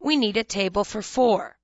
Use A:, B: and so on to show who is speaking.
A: we need a table for four.